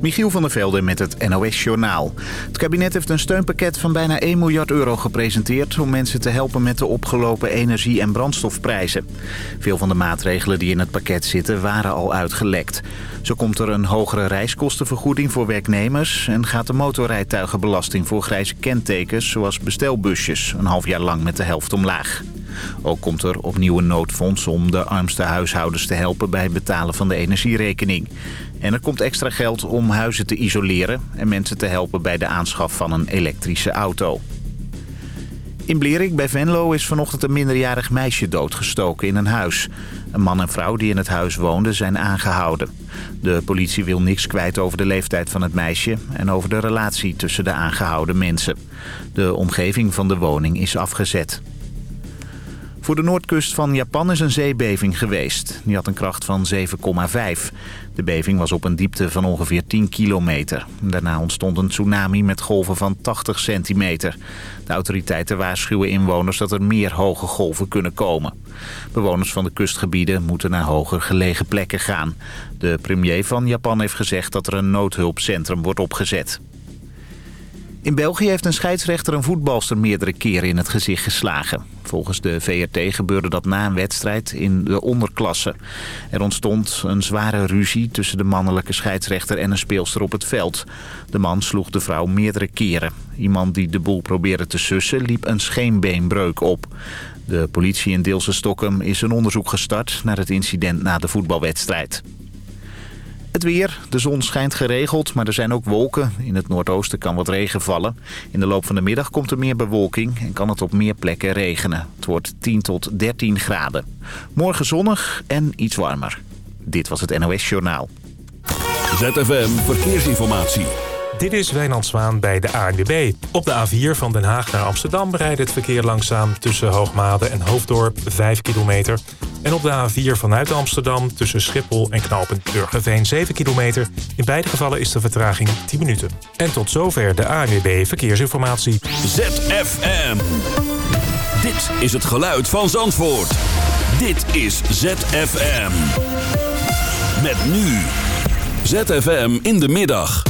Michiel van der Velde met het NOS-journaal. Het kabinet heeft een steunpakket van bijna 1 miljard euro gepresenteerd... om mensen te helpen met de opgelopen energie- en brandstofprijzen. Veel van de maatregelen die in het pakket zitten waren al uitgelekt. Zo komt er een hogere reiskostenvergoeding voor werknemers... en gaat de motorrijtuigenbelasting voor grijze kentekens... zoals bestelbusjes een half jaar lang met de helft omlaag. Ook komt er opnieuw een noodfonds om de armste huishoudens te helpen bij het betalen van de energierekening. En er komt extra geld om huizen te isoleren en mensen te helpen bij de aanschaf van een elektrische auto. In Blerik bij Venlo is vanochtend een minderjarig meisje doodgestoken in een huis. Een man en vrouw die in het huis woonden zijn aangehouden. De politie wil niks kwijt over de leeftijd van het meisje... en over de relatie tussen de aangehouden mensen. De omgeving van de woning is afgezet. Voor de noordkust van Japan is een zeebeving geweest. Die had een kracht van 7,5. De beving was op een diepte van ongeveer 10 kilometer. Daarna ontstond een tsunami met golven van 80 centimeter. De autoriteiten waarschuwen inwoners dat er meer hoge golven kunnen komen. Bewoners van de kustgebieden moeten naar hoger gelegen plekken gaan. De premier van Japan heeft gezegd dat er een noodhulpcentrum wordt opgezet. In België heeft een scheidsrechter een voetbalster meerdere keren in het gezicht geslagen. Volgens de VRT gebeurde dat na een wedstrijd in de onderklasse. Er ontstond een zware ruzie tussen de mannelijke scheidsrechter en een speelster op het veld. De man sloeg de vrouw meerdere keren. Iemand die de boel probeerde te sussen liep een scheenbeenbreuk op. De politie in Deelse Stokkem is een onderzoek gestart naar het incident na de voetbalwedstrijd. Het weer. De zon schijnt geregeld, maar er zijn ook wolken. In het noordoosten kan wat regen vallen. In de loop van de middag komt er meer bewolking en kan het op meer plekken regenen. Het wordt 10 tot 13 graden. Morgen zonnig en iets warmer. Dit was het NOS Journaal. ZFM Verkeersinformatie. Dit is Wijnand Zwaan bij de ANWB. Op de A4 van Den Haag naar Amsterdam rijdt het verkeer langzaam... tussen Hoogmade en Hoofddorp 5 kilometer... En op de A4 vanuit Amsterdam tussen Schiphol en knooppunt Burgerveen 7 kilometer. In beide gevallen is de vertraging 10 minuten. En tot zover de ANWB Verkeersinformatie. ZFM. Dit is het geluid van Zandvoort. Dit is ZFM. Met nu. ZFM in de middag.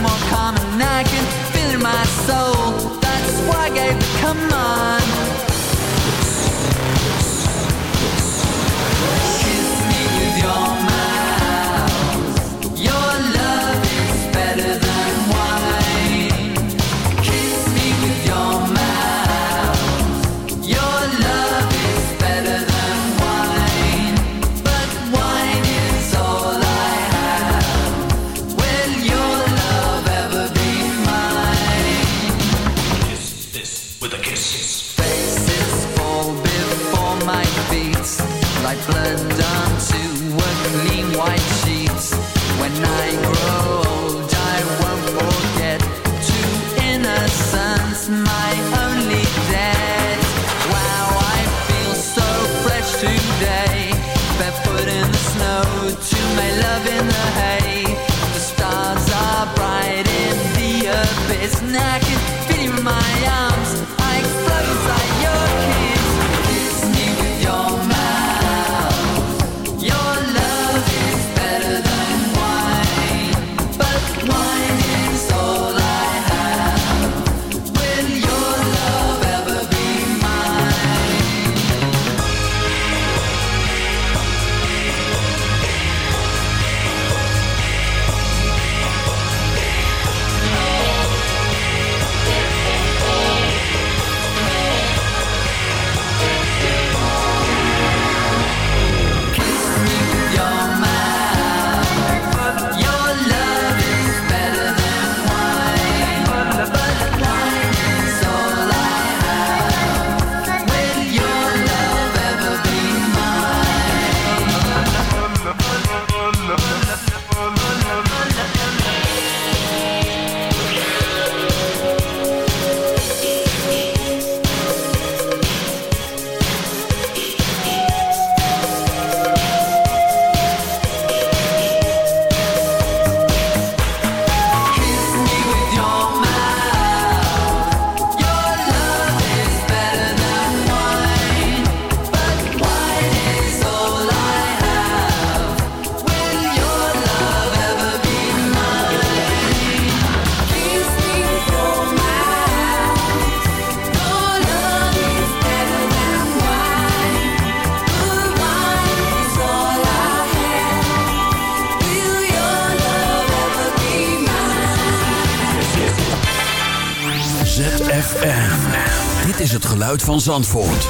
more common. I can feel my soul. That's why I gave. Come on. White sheets. When I van Zandvoort.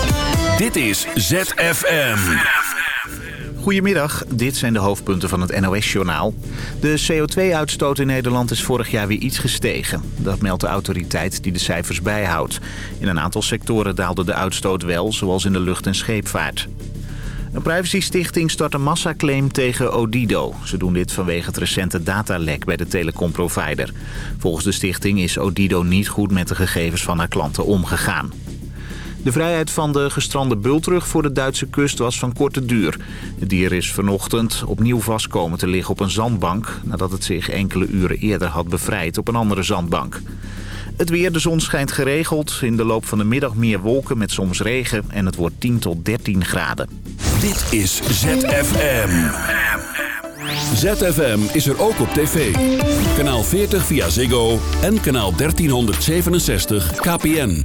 Dit is ZFM. Goedemiddag, dit zijn de hoofdpunten van het NOS-journaal. De CO2-uitstoot in Nederland is vorig jaar weer iets gestegen. Dat meldt de autoriteit die de cijfers bijhoudt. In een aantal sectoren daalde de uitstoot wel, zoals in de lucht- en scheepvaart. Een privacystichting start een massaclaim tegen Odido. Ze doen dit vanwege het recente datalek bij de telecomprovider. Volgens de stichting is Odido niet goed met de gegevens van haar klanten omgegaan. De vrijheid van de gestrande bultrug voor de Duitse kust was van korte duur. Het dier is vanochtend opnieuw vast komen te liggen op een zandbank... nadat het zich enkele uren eerder had bevrijd op een andere zandbank. Het weer, de zon schijnt geregeld. In de loop van de middag meer wolken met soms regen en het wordt 10 tot 13 graden. Dit is ZFM. ZFM is er ook op tv. Kanaal 40 via Ziggo en kanaal 1367 KPN.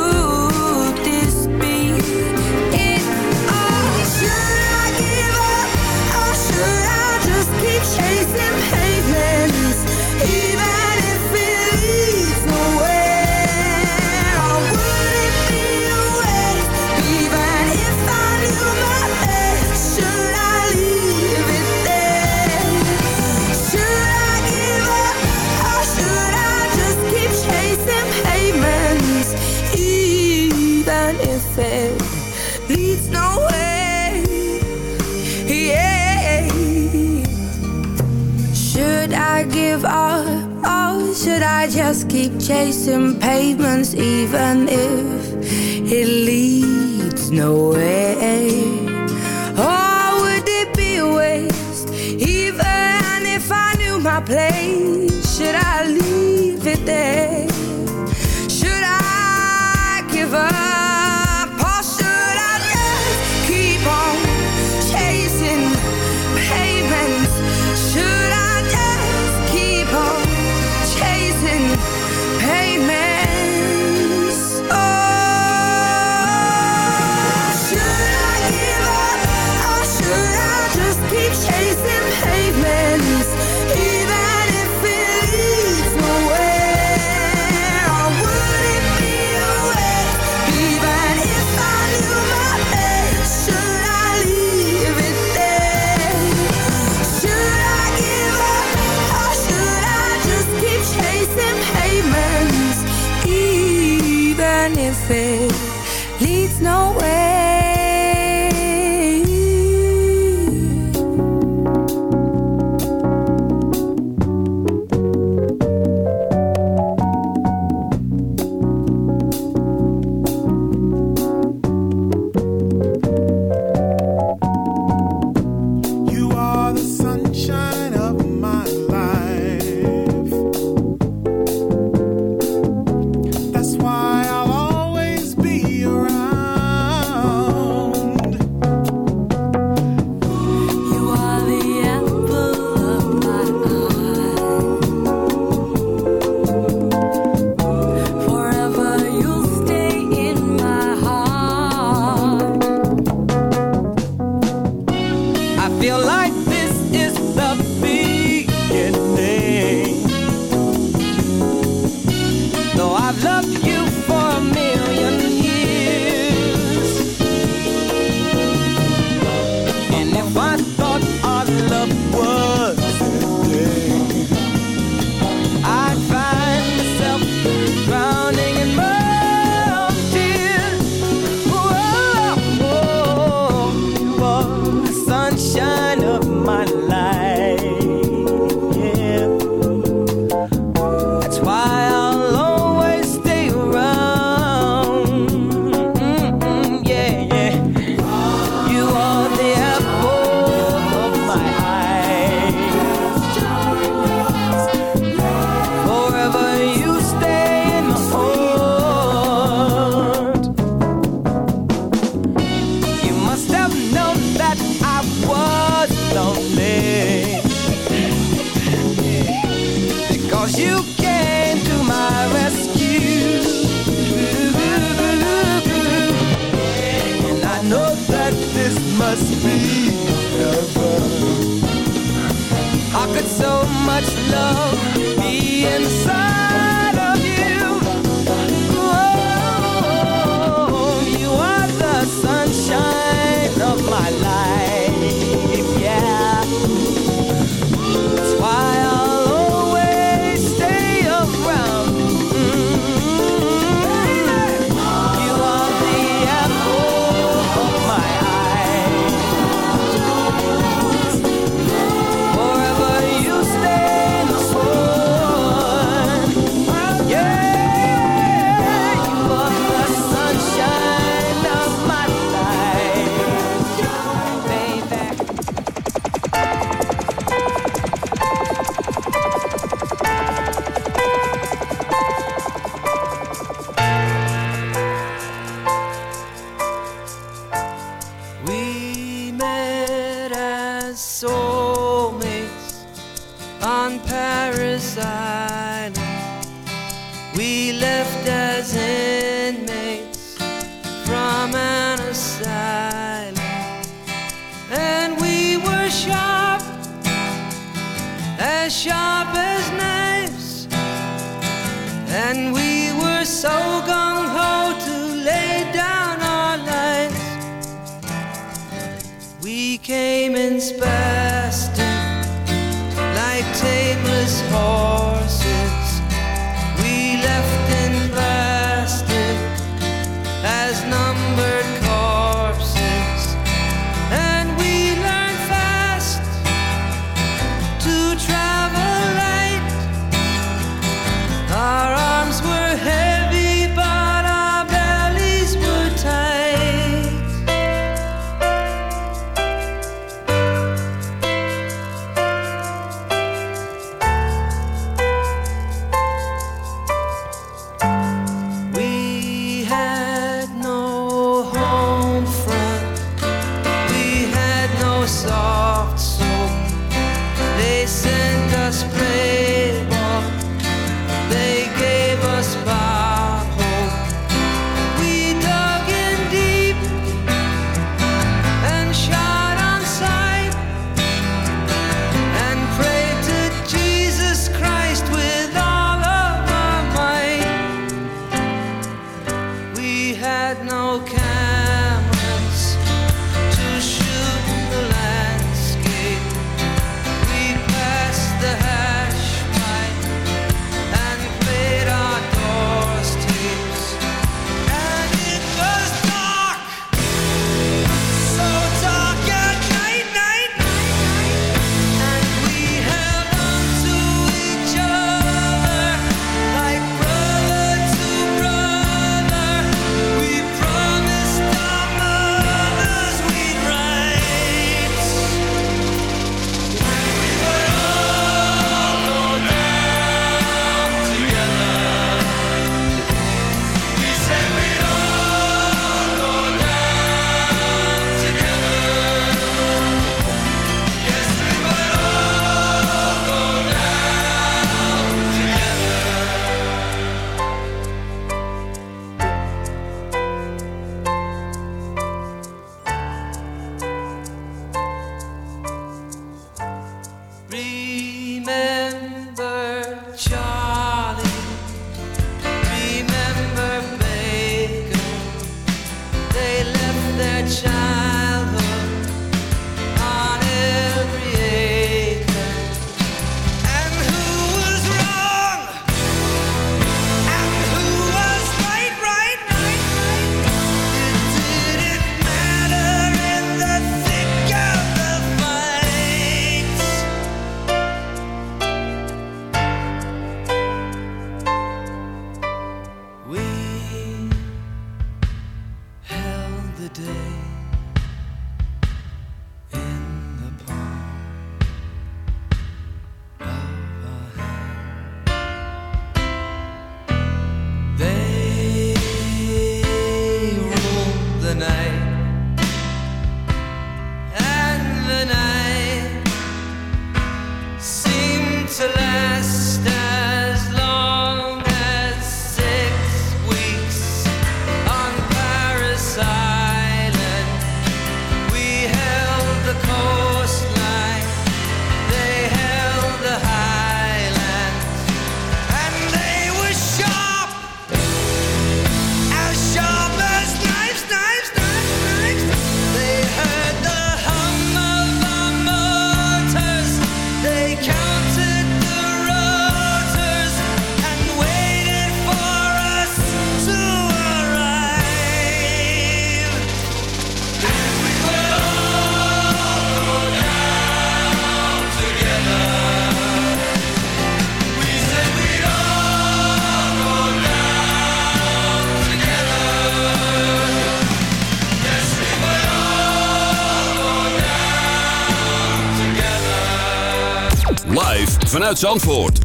Live vanuit Zandvoort.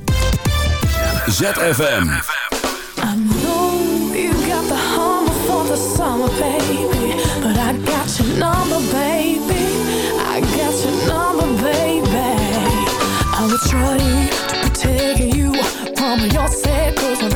ZFM. I know you got the humble for the summer, baby. But I got your number, baby. I got your number, baby. I will try to protect you from your circles.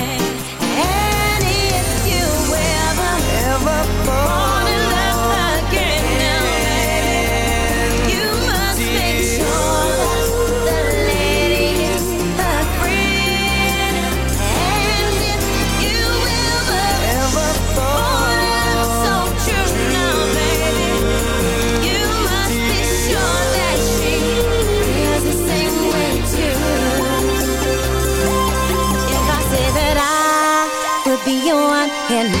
and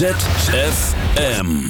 ZFM.